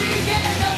We together.